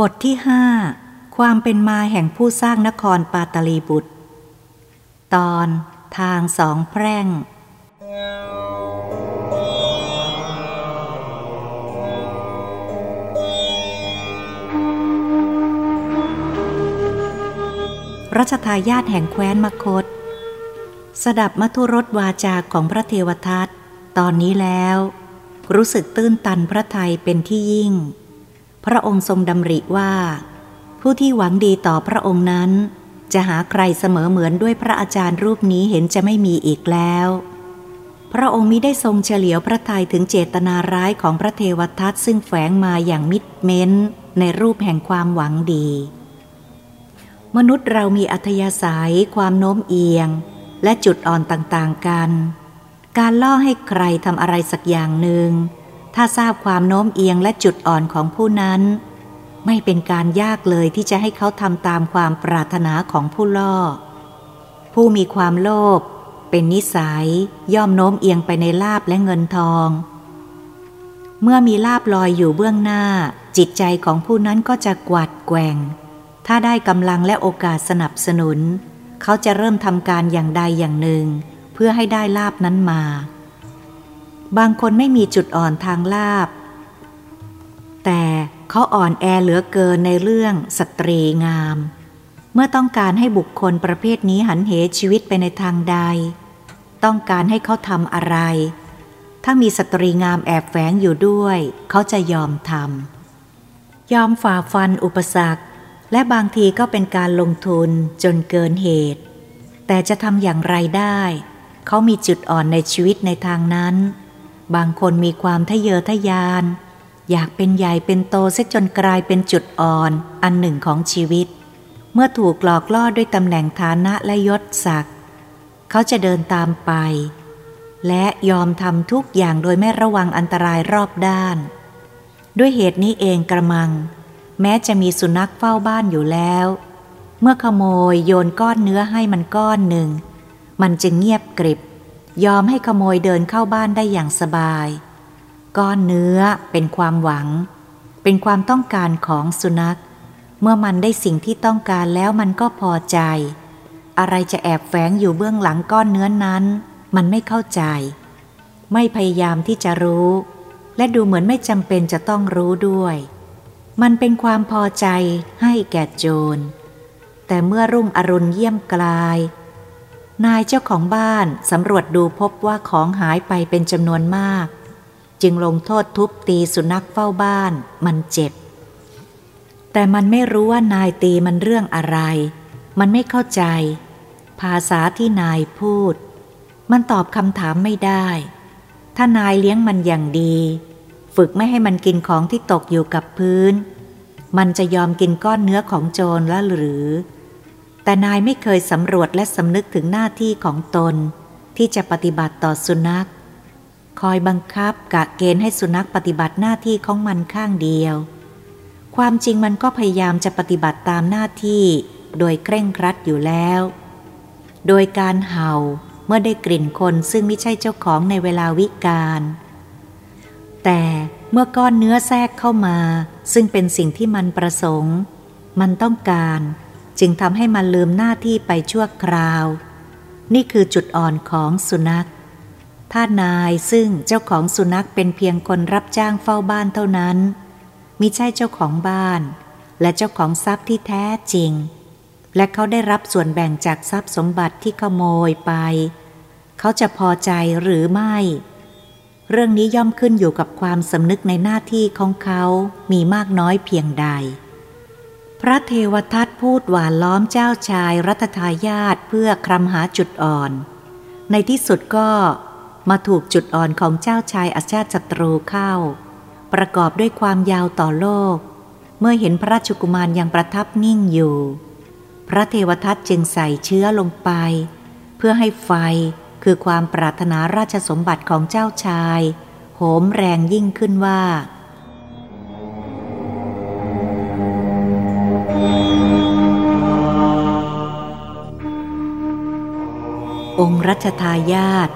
บทที่ห้าความเป็นมาแห่งผู้สร้างนครปาตลีบุตร ตอนทางสองแพร่ง รัชทายาทแห่งแคว้นมคต สดับมัทุรสวาจาของพระเทวทัตตอนนี้แล้ว รู้สึกตื้นตันพระไทยเป็นที่ยิ่ง พระองค์ทรงดำริว่า ผู้ที่หวังดีต่อพระองค์นั้น จะหาใครเสมอเหมือนด้วยพระอาจารย์รูปนี้เห็นจะไม่มีอีกแล้ว พระองค์มิได้ทรงเฉลียวพระทัยถึงเจตนาร้ายของพระเทวทัตซึ่งแฝงมาอย่างมิดเม้น ในรูปแห่งความหวังดี มนุษย์เรามีอัธยาศัย ความโน้มเอียง และจุดอ่อนต่างๆกัน การล่อให้ใครทำอะไรสักอย่างหนึ่ง ถ้าทราบความโน้มเอียงและจุดอ่อนของผู้นั้น ไม่เป็นการยากเลยที่จะให้เขาทำตามความปรารถนาของผู้ล่อ ผู้มีความโลภเป็นนิสัยย่อมโน้มเอียงไปในลาบและเงินทอง เมื่อมีลาบลอยอยู่เบื้องหน้า จิตใจของผู้นั้นก็จะกวัดแกว่ง ถ้าได้กำลังและโอกาสสนับสนุน เขาจะเริ่มทำการอย่างใดอย่างหนึ่ง เพื่อให้ได้ลาบนั้นมา บางคนไม่มีจุดอ่อนทางลาบ แต่เขาอ่อนแอเหลือเกินในเรื่องสตรีงาม เมื่อต้องการให้บุคคลประเภทนี้หันเหชีวิตไปในทางใด ต้องการให้เขาทำอะไร ถ้ามีสตรีงามแอบแฝงอยู่ด้วย เขาจะยอมทำยอมฝ่าฟันอุปสรรค และบางทีก็เป็นการลงทุนจนเกินเหตุ แต่จะทำอย่างไรได้ เขามีจุดอ่อนในชีวิตในทางนั้น บางคนมีความทะเยอทะยาน อยากเป็นใหญ่เป็นโตเสียจนกลายเป็นจุดอ่อนอันหนึ่งของชีวิต เมื่อถูกหลอกล่อด้วยตำแหน่งฐานะและยศศักดิ์เขาจะเดินตามไป และยอมทำทุกอย่างโดยไม่ระวังอันตรายรอบด้าน ด้วยเหตุนี้เองกระมัง แม้จะมีสุนัขเฝ้าบ้านอยู่แล้ว เมื่อขโมยโยนก้อนเนื้อให้มันก้อนหนึ่ง มันจึงเงียบกริบ ยอมให้ขโมยเดินเข้าบ้านได้อย่างสบาย ก้อนเนื้อเป็นความหวัง เป็นความต้องการของสุนัข เมื่อมันได้สิ่งที่ต้องการแล้วมันก็พอใจ อะไรจะแอบแฝงอยู่เบื้องหลังก้อนเนื้อนั้น มันไม่เข้าใจ ไม่พยายามที่จะรู้ และดูเหมือนไม่จำเป็นจะต้องรู้ด้วย มันเป็นความพอใจให้แก่โจร แต่เมื่อรุ่งอรุณเยี่ยมกลาย นายเจ้าของบ้านสำรวจดูพบว่าของหายไปเป็นจำนวนมาก จึงลงโทษทุบตีสุนัขเฝ้าบ้าน มันเจ็บ แต่มันไม่รู้ว่านายตีมันเรื่องอะไร มันไม่เข้าใจ ภาษาที่นายพูด มันตอบคำถามไม่ได้ ถ้านายเลี้ยงมันอย่างดี ฝึกไม่ให้มันกินของที่ตกอยู่กับพื้น มันจะยอมกินก้อนเนื้อของโจรละหรือ แต่นายไม่เคยสำรวจและสำนึกถึงหน้าที่ของตน ที่จะปฏิบัติต่อสุนัข คอยบังคับกะเกณฑ์ให้สุนัขปฏิบัติหน้าที่ของมันข้างเดียว ความจริงมันก็พยายามจะปฏิบัติตามหน้าที่โดยเคร่งครัดอยู่แล้ว โดยการเห่าเมื่อได้กลิ่นคนซึ่งไม่ใช่เจ้าของในเวลาวิกาลแต่เมื่อก้อนเนื้อแทรกเข้ามา ซึ่งเป็นสิ่งที่มันประสงค์ มันต้องการ จึงทำให้มันลืมหน้าที่ไปชั่วคราว นี่คือจุดอ่อนของสุนัข ถ้านายซึ่งเจ้าของสุนัขเป็นเพียงคนรับจ้างเฝ้าบ้านเท่านั้น มิใช่เจ้าของบ้าน และเจ้าของทรัพย์ที่แท้จริง และเขาได้รับส่วนแบ่งจากทรัพย์สมบัติที่ขโมยไป เขาจะพอใจหรือไม่ เรื่องนี้ย่อมขึ้นอยู่กับความสำนึกในหน้าที่ของเขามีมากน้อยเพียงใด พระเทวทัตพูดหวานล้อมเจ้าชายรัตทายาทเพื่อคลำหาจุดอ่อน ในที่สุดก็มาถูกจุดอ่อนของเจ้าชายอาชาติศัตรูเข้า ประกอบด้วยความยาวต่อโลก เมื่อเห็นพระราชกุมารยังประทับนิ่งอยู่ พระเทวทัตจึงใส่เชื้อลงไป เพื่อให้ไฟคือความปรารถนาราชสมบัติของเจ้าชายโหมแรงยิ่งขึ้นว่า องค์รัชทายาท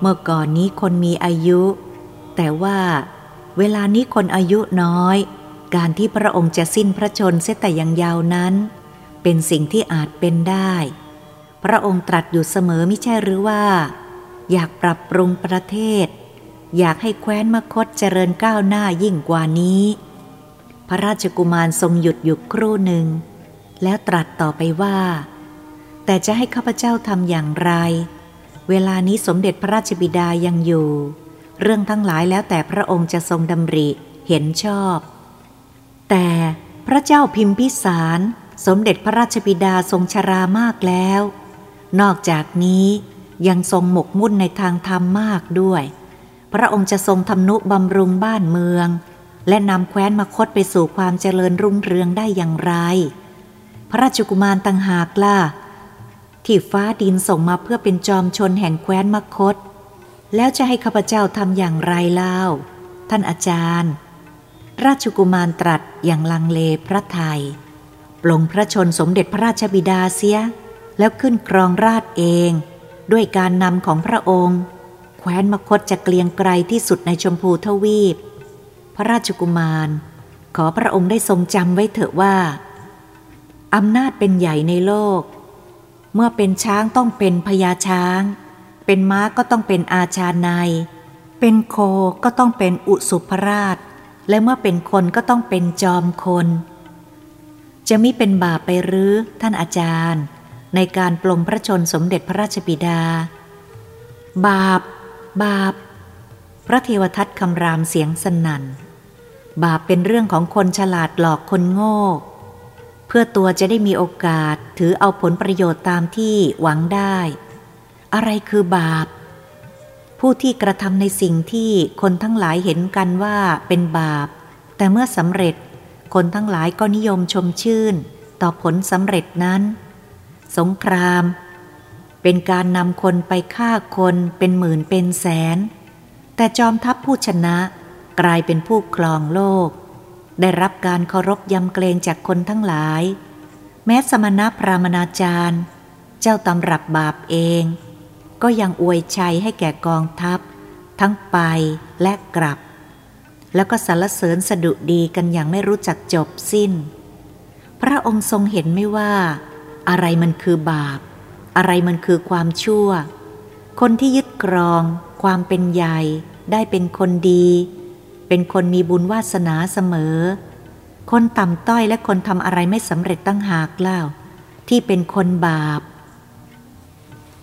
เมื่อก่อนนี้คนมีอายุ แต่ว่าเวลานี้คนอายุน้อย การที่พระองค์จะสิ้นพระชนเสียแต่ยังยาวนั้น เป็นสิ่งที่อาจเป็นได้ พระองค์ตรัสอยู่เสมอไม่ใช่หรือว่า อยากปรับปรุงประเทศ อยากให้แคว้นมคตเจริญก้าวหน้ายิ่งกว่านี้ พระราชกุมารทรงหยุดอยู่ครู่หนึ่ง แล้วตรัสต่อไปว่า แต่จะให้ข้าพเจ้าทำอย่างไร เวลานี้สมเด็จพระราชบิดายังอยู่ เรื่องทั้งหลายแล้วแต่พระองค์จะทรงดำริเห็นชอบ แต่พระเจ้าพิมพิสารสมเด็จพระราชบิดาทรงชรามากแล้ว นอกจากนี้ยังทรงหมกมุ่นในทางธรรมมากด้วย พระองค์จะทรงทำนุบำรุงบ้านเมือง และนำแคว้นมาคตไปสู่ความเจริญรุ่งเรืองได้อย่างไร พระราชกุมารต่างหากล่ะ ที่ฟ้าดินส่งมาเพื่อเป็นจอมชนแห่งแคว้นมคต แล้วจะให้ข้าพเจ้าทำอย่างไรเล่า ท่านอาจารย์ ราชกุมารตรัสอย่างลังเลพระไทย ปลงพระชนสมเด็จพระราชบิดาเสีย แล้วขึ้นครองราชเอง ด้วยการนำของพระองค์ แคว้นมคตจะเกลียงไกลที่สุดในชมพูทวีป พระราชกุมาร ขอพระองค์ได้ทรงจำไว้เถอะว่าอำนาจเป็นใหญ่ในโลก เมื่อเป็นช้างต้องเป็นพญาช้าง เป็นม้าก็ต้องเป็นอาชาใน เป็นโคก็ต้องเป็นอุสุภราช และเมื่อเป็นคนก็ต้องเป็นจอมคน จะมิเป็นบาปไปหรือท่านอาจารย์ ในการปลงพระชนสมเด็จพระราชบิดา บาป บาป พระเทวทัตคำรามเสียงสนั่น บาปเป็นเรื่องของคนฉลาดหลอกคนโง่ เพื่อตัวจะได้มีโอกาสถือเอาผลประโยชน์ตามที่หวังได้ อะไรคือบาป ผู้ที่กระทำในสิ่งที่คนทั้งหลายเห็นกันว่าเป็นบาป แต่เมื่อสำเร็จคนทั้งหลายก็นิยมชมชื่น ต่อผลสำเร็จนั้น สงคราม เป็นการนำคนไปฆ่าคนเป็นหมื่นเป็นแสน แต่จอมทัพผู้ชนะกลายเป็นผู้ครองโลก ได้รับการเคารพยำเกรงจากคนทั้งหลาย แม้สมณพราหมณาจารย์ เจ้าตำรับบาปเอง ก็ยังอวยชัยให้แก่กองทัพ ทั้งไปและกลับ แล้วก็สรรเสริญสดุดีกันอย่างไม่รู้จักจบสิ้น พระองค์ทรงเห็นไม่ว่า อะไรมันคือบาป อะไรมันคือความชั่ว คนที่ยึดกรอง ความเป็นใหญ่ได้เป็นคนดี เป็นคนมีบุญวาสนาเสมอ คนต่ำต้อยและคนทำอะไรไม่สำเร็จตั้งหากเล่า ที่เป็นคนบาป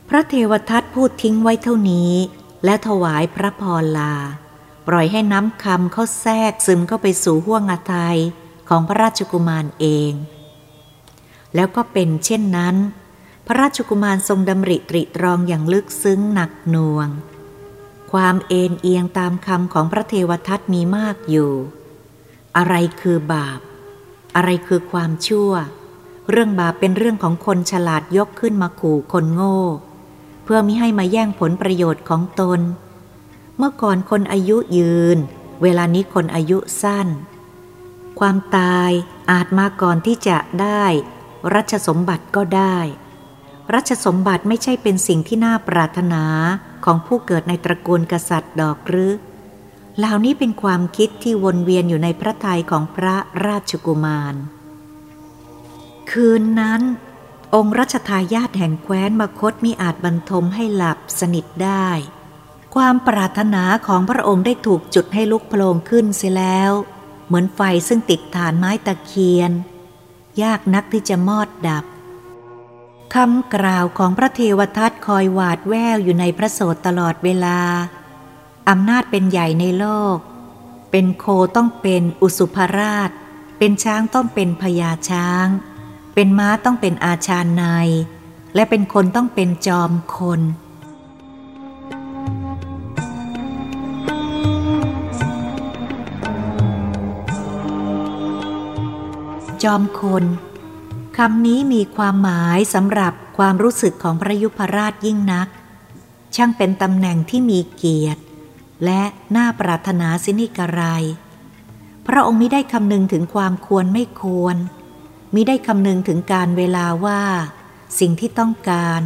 พระเทวทัตพูดทิ้งไว้เท่านี้ และถวายพระพรลา ปล่อยให้น้ำคำเข้าแทรกซึมเข้าไปสู่ห้วงอาทัยของพระราชกุมารเอง แล้วก็เป็นเช่นนั้น พระราชกุมารทรงดำริตริตรองอย่างลึกซึ้งหนักหน่วง ความเอ็นเอียงตามคำของพระเทวทัตมีมากอยู่ อะไรคือบาป อะไรคือความชั่ว เรื่องบาปเป็นเรื่องของคนฉลาดยกขึ้นมาขู่คนโง่ เพื่อมิให้มาแย่งผลประโยชน์ของตน เมื่อก่อนคนอายุยืน เวลานี้คนอายุสั้น ความตายอาจมาก่อนที่จะได้รัชสมบัติก็ได้ รัชสมบัติไม่ใช่เป็นสิ่งที่น่าปรารถนา ของผู้เกิดในตระกูลกษัตริย์ดอกหรือเหล่านี้เป็นความคิดที่วนเวียนอยู่ในพระทัยของพระราชกุมาร คืนนั้น องค์รัชทายาทแห่งแคว้นมคตมิอาจบรรทมให้หลับสนิทได้ ความปรารถนาของพระองค์ได้ถูกจุดให้ลุกโผลงขึ้นเสียแล้ว เหมือนไฟซึ่งติดฐานไม้ตะเคียน ยากนักที่จะมอดดับ คำกล่าวของพระเทวทัตคอยหวาดแววอยู่ในพระโสดตลอดเวลา อำนาจเป็นใหญ่ในโลก เป็นโคต้องเป็นอุสุภราช เป็นช้างต้องเป็นพญาช้าง เป็นม้าต้องเป็นอาชาในและเป็นคนต้องเป็นจอมคนจอมคน คำนี้มีความหมายสำหรับความรู้สึกของพระยุพราชยิ่งนัก ช่างเป็นตำแหน่งที่มีเกียรติ และน่าปรารถนาสินิกรายพระองค์มิได้คำนึงถึงความควรไม่ควรมิได้คำนึงถึงการเวลาว่า สิ่งที่ต้องการ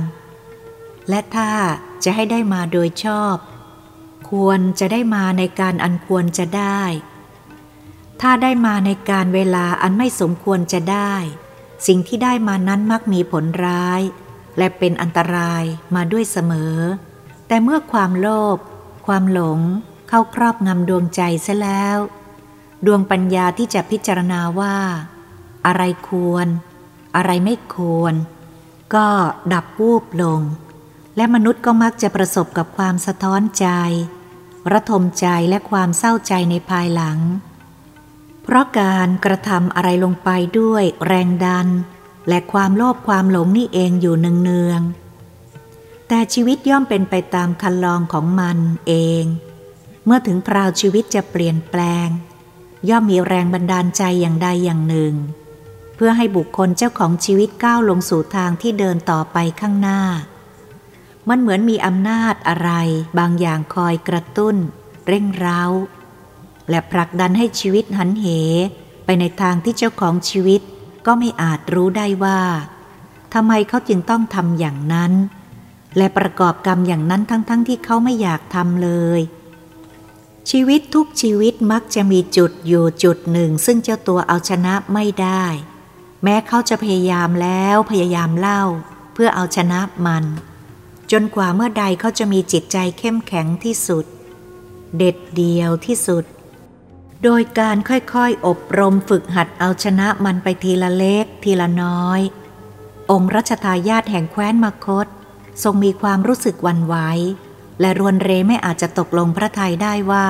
และถ้าจะให้ได้มาโดยชอบ ควรจะได้มาในการอันควรจะได้ ถ้าได้มาในการเวลาอันไม่สมควรจะได้ สิ่งที่ได้มานั้นมักมีผลร้าย และเป็นอันตรายมาด้วยเสมอ แต่เมื่อความโลภความหลงเข้าครอบงำดวงใจซะแล้ว ดวงปัญญาที่จะพิจารณาว่า อะไรควร อะไรไม่ควร ก็ดับวูบลง และมนุษย์ก็มักจะประสบกับความสะท้อนใจ ระทมใจและความเศร้าใจในภายหลัง เพราะการกระทำอะไรลงไปด้วยแรงดัน และความโลภความหลงนี่เองอยู่เนืองๆแต่ชีวิตย่อมเป็นไปตามคันลองของมันเอง เมื่อถึงคราวชีวิตจะเปลี่ยนแปลง ย่อมมีแรงบันดาลใจอย่างใดอย่างหนึ่ง เพื่อให้บุคคลเจ้าของชีวิตก้าวลงสู่ทางที่เดินต่อไปข้างหน้า มันเหมือนมีอำนาจอะไรบางอย่างคอยกระตุ้น เร่งเร้า และผลักดันให้ชีวิตหันเห ไปในทางที่เจ้าของชีวิตก็ไม่อาจรู้ได้ว่าทำไมเขาจึงต้องทำอย่างนั้น และประกอบกรรมอย่างนั้นทั้งๆทที่เขาไม่อยากทำเลย ชีวิตทุกชีวิตมักจะมีจุดอยู่จุดหนึ่ง ซึ่งเจ้าตัวเอาชนะไม่ได้ แม้เขาจะพยายามแล้วพยายามเล่า เพื่อเอาชนะมัน จนกว่าเมื่อใดเขาจะมีจิตใจเข้มแข็งที่สุด เด็ดเดียวที่สุด โดยการค่อยๆ อบรมฝึกหัดเอาชนะมันไปทีละเล็กทีละน้อย องค์รัชทายาทแห่งแคว้นมคต ทรงมีความรู้สึกวันไหว และรวนเรไม่อาจจะตกลงพระทัยได้ว่า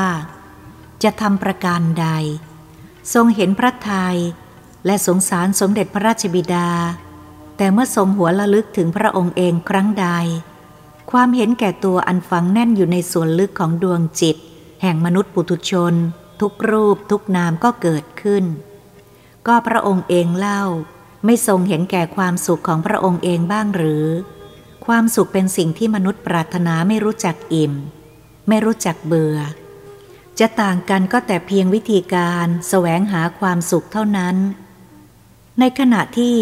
จะทำประการใด ทรงเห็นพระทัยและสงสารสมเด็จพระราชบิดา แต่เมื่อทรงหัวละลึกถึงพระองค์เองครั้งใด ความเห็นแก่ตัวอันฝังแน่นอยู่ในส่วนลึกของดวงจิต แห่งมนุษย์ปุถุชน ทุกรูปทุกนามก็เกิดขึ้น ก็พระองค์เองเล่า ไม่ทรงเห็นแก่ความสุขของพระองค์เองบ้างหรือ ความสุขเป็นสิ่งที่มนุษย์ปรารถนาไม่รู้จักอิ่ม ไม่รู้จักเบื่อ จะต่างกันก็แต่เพียงวิธีการแสวงหาความสุขเท่านั้น ในขณะที่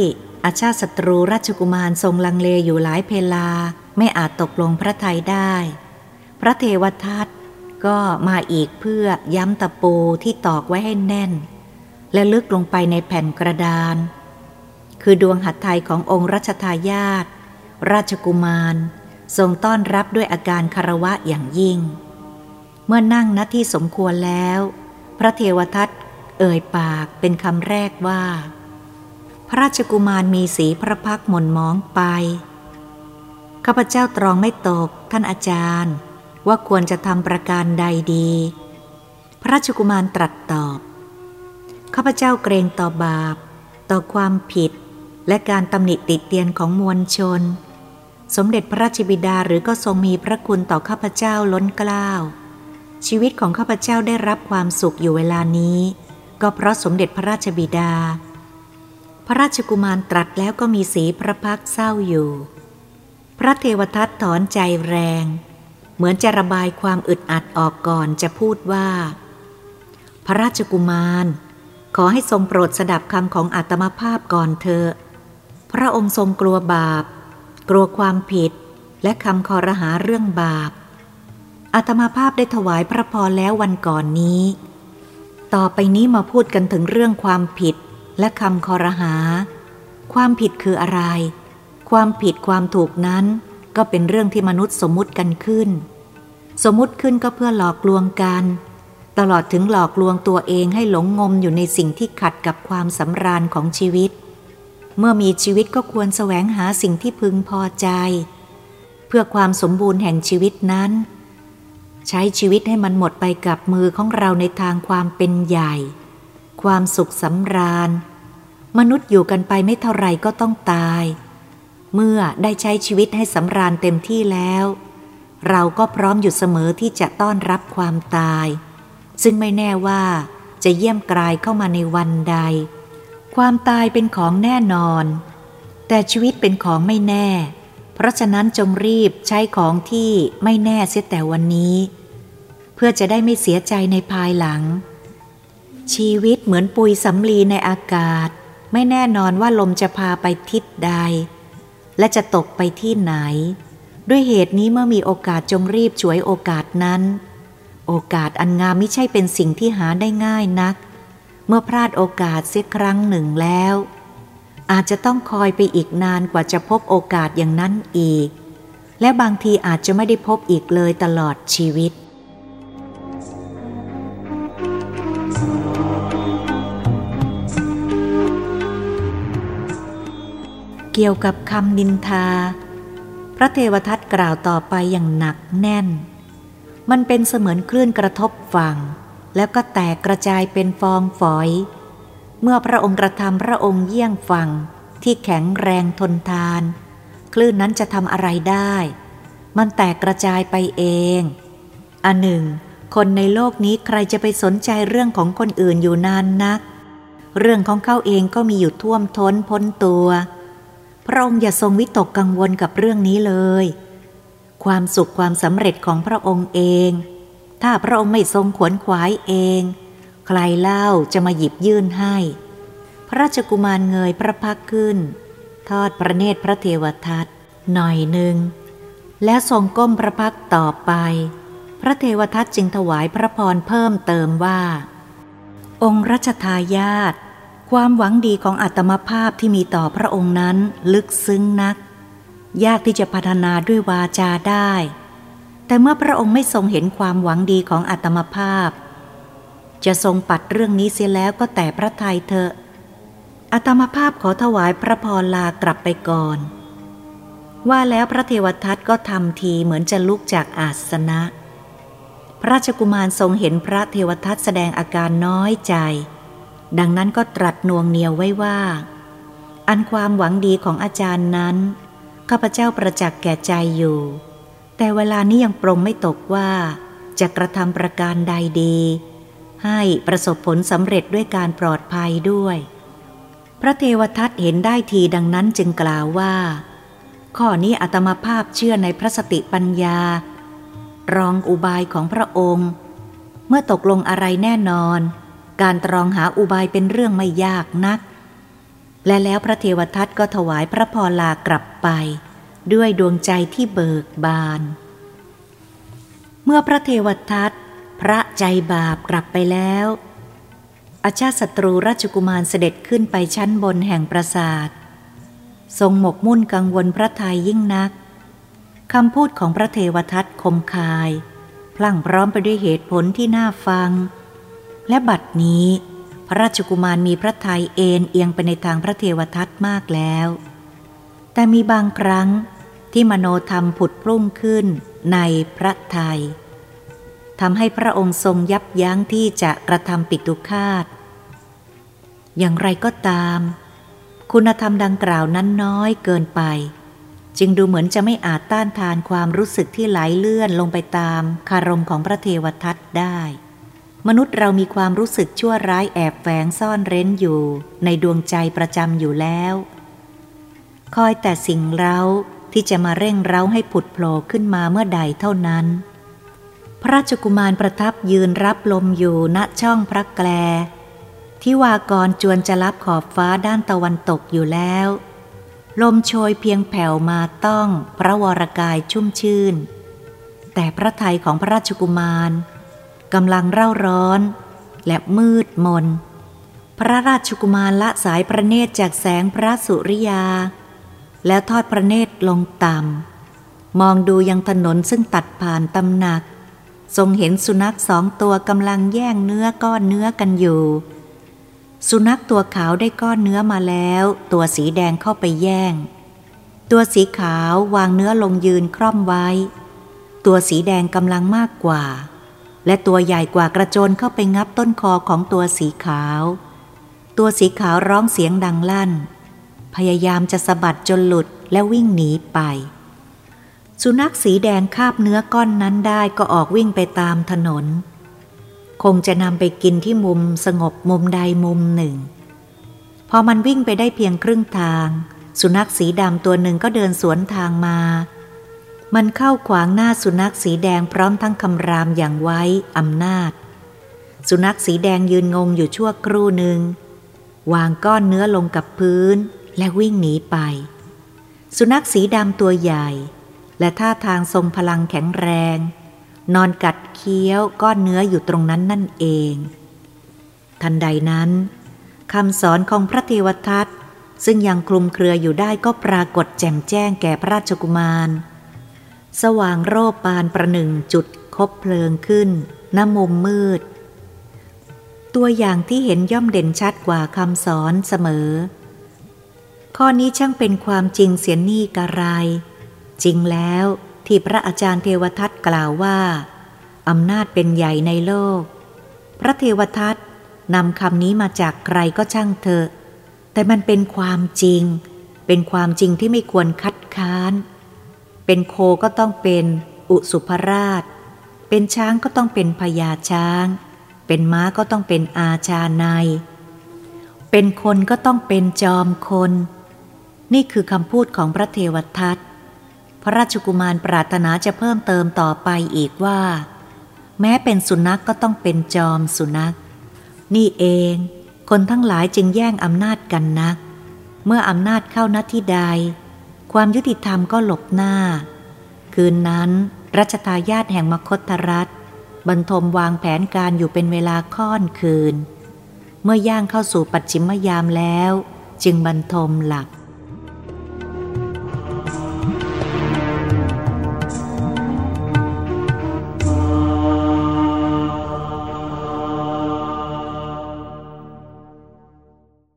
อาชาศัตรูราชกุมารทรงลังเลอยู่หลายเพลา ไม่อาจตกลงพระทัยได้ พระเทวทัต ก็มาอีกเพื่อย้ำตะปูที่ตอกไว้ให้แน่น และลึกลงไปในแผ่นกระดาน คือดวงหัตถ์ไทยขององค์รัชทายาทราชกุมารทรงต้อนรับด้วยอาการคารวะอย่างยิ่ง เมื่อนั่งณที่สมควรแล้ว พระเทวทัตเอ่ยปากเป็นคำแรกว่า พระราชกุมารมีสีพระพักหม่นมองไป ข้าพเจ้าตรองไม่ตกท่านอาจารย์ ว่าควรจะทำประการใดดี พระราชกุมารตรัสตอบ ข้าพเจ้าเกรงต่อบาป ต่อความผิด และการตำหนิติเตียนของมวลชน สมเด็จพระราชบิดาหรือก็ทรงมีพระคุณต่อข้าพเจ้าล้นเกล้า ชีวิตของข้าพเจ้าได้รับความสุขอยู่เวลานี้ ก็เพราะสมเด็จพระราชบิดา พระราชกุมารตรัสแล้วก็มีสีพระพักเศร้าอยู่ พระเทวทัตถอนใจแรง เหมือนจะระบายความอึดอัดออกก่อนจะพูดว่า พระราชกุมาร ขอให้ทรงโปรดสดับคำของอัตมภาพก่อนเถอะ พระองค์ทรงกลัวบาป กลัวความผิด และคำคอรหาเรื่องบาปอาตมาภาพได้ถวายพระพรแล้ววันก่อนนี้ ต่อไปนี้มาพูดกันถึงเรื่องความผิดและคำคอรหา ความผิดคืออะไร ความผิดความถูกนั้นก็เป็นเรื่องที่มนุษย์สมมุติกันขึ้น สมมุติขึ้นก็เพื่อหลอกลวงกัน ตลอดถึงหลอกลวงตัวเองให้หลงงมอยู่ในสิ่งที่ขัดกับความสำราญของชีวิต เมื่อมีชีวิตก็ควรแสวงหาสิ่งที่พึงพอใจ เพื่อความสมบูรณ์แห่งชีวิตนั้น ใช้ชีวิตให้มันหมดไปกับมือของเราในทางความเป็นใหญ่ ความสุขสำราญ มนุษย์อยู่กันไปไม่เท่าไรก็ต้องตาย เมื่อได้ใช้ชีวิตให้สำราญเต็มที่แล้ว เราก็พร้อมอยู่เสมอที่จะต้อนรับความตาย ซึ่งไม่แน่ว่าจะเยี่ยมกลายเข้ามาในวันใด ความตายเป็นของแน่นอน แต่ชีวิตเป็นของไม่แน่ เพราะฉะนั้นจงรีบใช้ของที่ไม่แน่เสียแต่วันนี้ เพื่อจะได้ไม่เสียใจในภายหลัง ชีวิตเหมือนปุยสำลีในอากาศ ไม่แน่นอนว่าลมจะพาไปทิศใด และจะตกไปที่ไหน ด้วยเหตุนี้เมื่อมีโอกาสจงรีบช่วยโอกาสนั้น โอกาสอันงามไม่ใช่เป็นสิ่งที่หาได้ง่ายนัก เมื่อพลาดโอกาสเสียครั้งหนึ่งแล้ว อาจจะต้องคอยไปอีกนานกว่าจะพบโอกาสอย่างนั้นอีก และบางทีอาจจะไม่ได้พบอีกเลยตลอดชีวิตเกี่ยวกับคำนินทา พระเทวทัตกล่าวต่อไปอย่างหนักแน่น มันเป็นเสมือนคลื่นกระทบฝั่ง แล้วก็แตกกระจายเป็นฟองฝอย เมื่อพระองค์กระทำพระองค์เยี่ยงฝั่งที่แข็งแรงทนทาน คลื่นนั้นจะทำอะไรได้ มันแตกกระจายไปเอง อันหนึ่ง คนในโลกนี้ใครจะไปสนใจเรื่องของคนอื่นอยู่นานนัก เรื่องของเขาเองก็มีอยู่ท่วมท้นพ้นตัว พระองค์อย่าทรงวิตกกังวลกับเรื่องนี้เลย ความสุขความสำเร็จของพระองค์เอง ถ้าพระองค์ไม่ทรงขวนขวายเอง ใครเล่าจะมาหยิบยื่นให้ พระราชกุมารเงยพระพักขึ้น ทอดพระเนตรพระเทวทัตหน่อยหนึ่ง และทรงก้มพระพักต่อไป พระเทวทัตจึงถวายพระพรเพิ่มเติมว่า องค์รัชทายาท ความหวังดีของอัตมภาพที่มีต่อพระองค์นั้นลึกซึ้งนัก ยากที่จะพัฒนาด้วยวาจาได้ แต่เมื่อพระองค์ไม่ทรงเห็นความหวังดีของอัตมภาพ จะทรงปัดเรื่องนี้เสียแล้วก็แต่พระทัยเถอะ อัตมภาพขอถวายพระพรลากลับไปก่อน ว่าแล้วพระเทวทัตก็ทำทีเหมือนจะลุกจากอาสนะ พระราชกุมารทรงเห็นพระเทวทัตแสดงอาการน้อยใจ ดังนั้นก็ตรัสนวงเหนียวไว้ว่า อันความหวังดีของอาจารย์นั้น ข้าพเจ้าประจักษ์แก่ใจอยู่ แต่เวลานี้ยังปรงไม่ตกว่าจะกระทำประการใดดี ให้ประสบผลสำเร็จด้วยการปลอดภัยด้วย พระเทวทัตเห็นได้ทีดังนั้นจึงกล่าวว่า ข้อนี้อัตมาภาพเชื่อในพระสติปัญญา รองอุบายของพระองค์ เมื่อตกลงอะไรแน่นอน การตรองหาอุบายเป็นเรื่องไม่ยากนัก และแล้วพระเทวทัตก็ถวายพระพรลากลับไป ด้วยดวงใจที่เบิกบาน เมื่อพระเทวทัตพระใจบาปกลับไปแล้ว อาชาศัตรูราชกุมารเสด็จขึ้นไปชั้นบนแห่งปราสาท ทรงหมกมุ่นกังวลพระทัยยิ่งนักคำพูดของพระเทวทัตคมคาย พลั่งพร้อมไปด้วยเหตุผลที่น่าฟัง และบัดนี้ พระราชกุมารมีพระทัยเอ็นเอียงไปในทางพระเทวทัตมากแล้ว แต่มีบางครั้งที่มโนธรรมผุดพรุ่งขึ้นในพระไทยทำให้พระองค์ทรงยับยั้งที่จะกระทำปิตุคาต อย่างไรก็ตาม คุณธรรมดังกล่าวนั้นน้อยเกินไป จึงดูเหมือนจะไม่อาจต้านทานความรู้สึกที่ไหลเลื่อนลงไปตามคารมของพระเทวทัตได้ มนุษย์เรามีความรู้สึกชั่วร้ายแอบแฝงซ่อนเร้นอยู่ ในดวงใจประจำอยู่แล้ว คอยแต่สิ่งเร้าที่จะมาเร่งเร้าให้ผุดโผล่ขึ้นมาเมื่อใดเท่านั้น พระราชกุมารประทับยืนรับลมอยู่ณช่องพระแกลที่วากรจวนจะรับขอบฟ้าด้านตะวันตกอยู่แล้ว ลมโชยเพียงแผ่วมาต้องพระวรกายชุ่มชื่น แต่พระทัยของพระราชกุมาร กำลังเร่าร้อน และมืดมน พระราชกุมารละสายพระเนตรจากแสงพระสุริยา แล้วทอดพระเนตรลงต่ำมองดูยังถนนซึ่งตัดผ่านตำหนัก ทรงเห็นสุนัขสองตัวกำลังแย่งเนื้อก้อนเนื้อกันอยู่ สุนัขตัวขาวได้ก้อนเนื้อมาแล้ว ตัวสีแดงเข้าไปแย่ง ตัวสีขาววางเนื้อลงยืนคร่อมไว้ ตัวสีแดงกำลังมากกว่า และตัวใหญ่กว่ากระโจนเข้าไปงับต้นคอของตัวสีขาว ตัวสีขาวร้องเสียงดังลั่น พยายามจะสะบัดจนหลุดและวิ่งหนีไป สุนัขสีแดงคาบเนื้อก้อนนั้นได้ก็ออกวิ่งไปตามถนน คงจะนำไปกินที่มุมสงบมุมใดมุมหนึ่ง พอมันวิ่งไปได้เพียงครึ่งทาง สุนัขสีดำตัวหนึ่งก็เดินสวนทางมา มันเข้าขวางหน้าสุนัขสีแดงพร้อมทั้งคำรามอย่างไว้อำนาจ สุนัขสีแดงยืนงงอยู่ชั่วครู่หนึ่ง วางก้อนเนื้อลงกับพื้นและวิ่งหนีไป สุนัขสีดำตัวใหญ่ และท่าทางทรงพลังแข็งแรง นอนกัดเคี้ยวก้อนเนื้ออยู่ตรงนั้นนั่นเอง ทันใดนั้นคำสอนของพระเทวทัตซึ่งยังคลุมเครืออยู่ได้ก็ปรากฏแจ่มแจ้งแก่พระราชกุมาร สว่างโรบปานประหนึ่งจุดคบเพลิงขึ้นณมุมมืด ตัวอย่างที่เห็นย่อมเด่นชัดกว่าคำสอนเสมอ ข้อนี้ช่างเป็นความจริงเสียนี่กระไร จริงแล้วที่พระอาจารย์เทวทัตกล่าวว่าอำนาจเป็นใหญ่ในโลก พระเทวทัตนำคำนี้มาจากใครก็ช่างเถอะ แต่มันเป็นความจริง เป็นความจริงที่ไม่ควรคัดค้าน เป็นโคก็ต้องเป็นอุสุภราช เป็นช้างก็ต้องเป็นพญาช้าง เป็นม้าก็ต้องเป็นอาชาในเป็นคนก็ต้องเป็นจอมคน นี่คือคำพูดของพระเทวทัต พระราชกุมารปรารถนาจะเพิ่มเติมต่อไปอีกว่า แม้เป็นสุนัขกก็ต้องเป็นจอมสุนัข นี่เอง คนทั้งหลายจึงแย่งอำนาจกันนัก เมื่ออำนาจเข้านัที่ใด ความยุติธรรมก็หลบหน้า คืนนั้นรัชทายาทแห่งมคตรัฐบรรทมวางแผนการอยู่เป็นเวลาค่อนคืน เมื่อย่างเข้าสู่ปัจฉิมยามแล้ว จึงบรรทมหลัก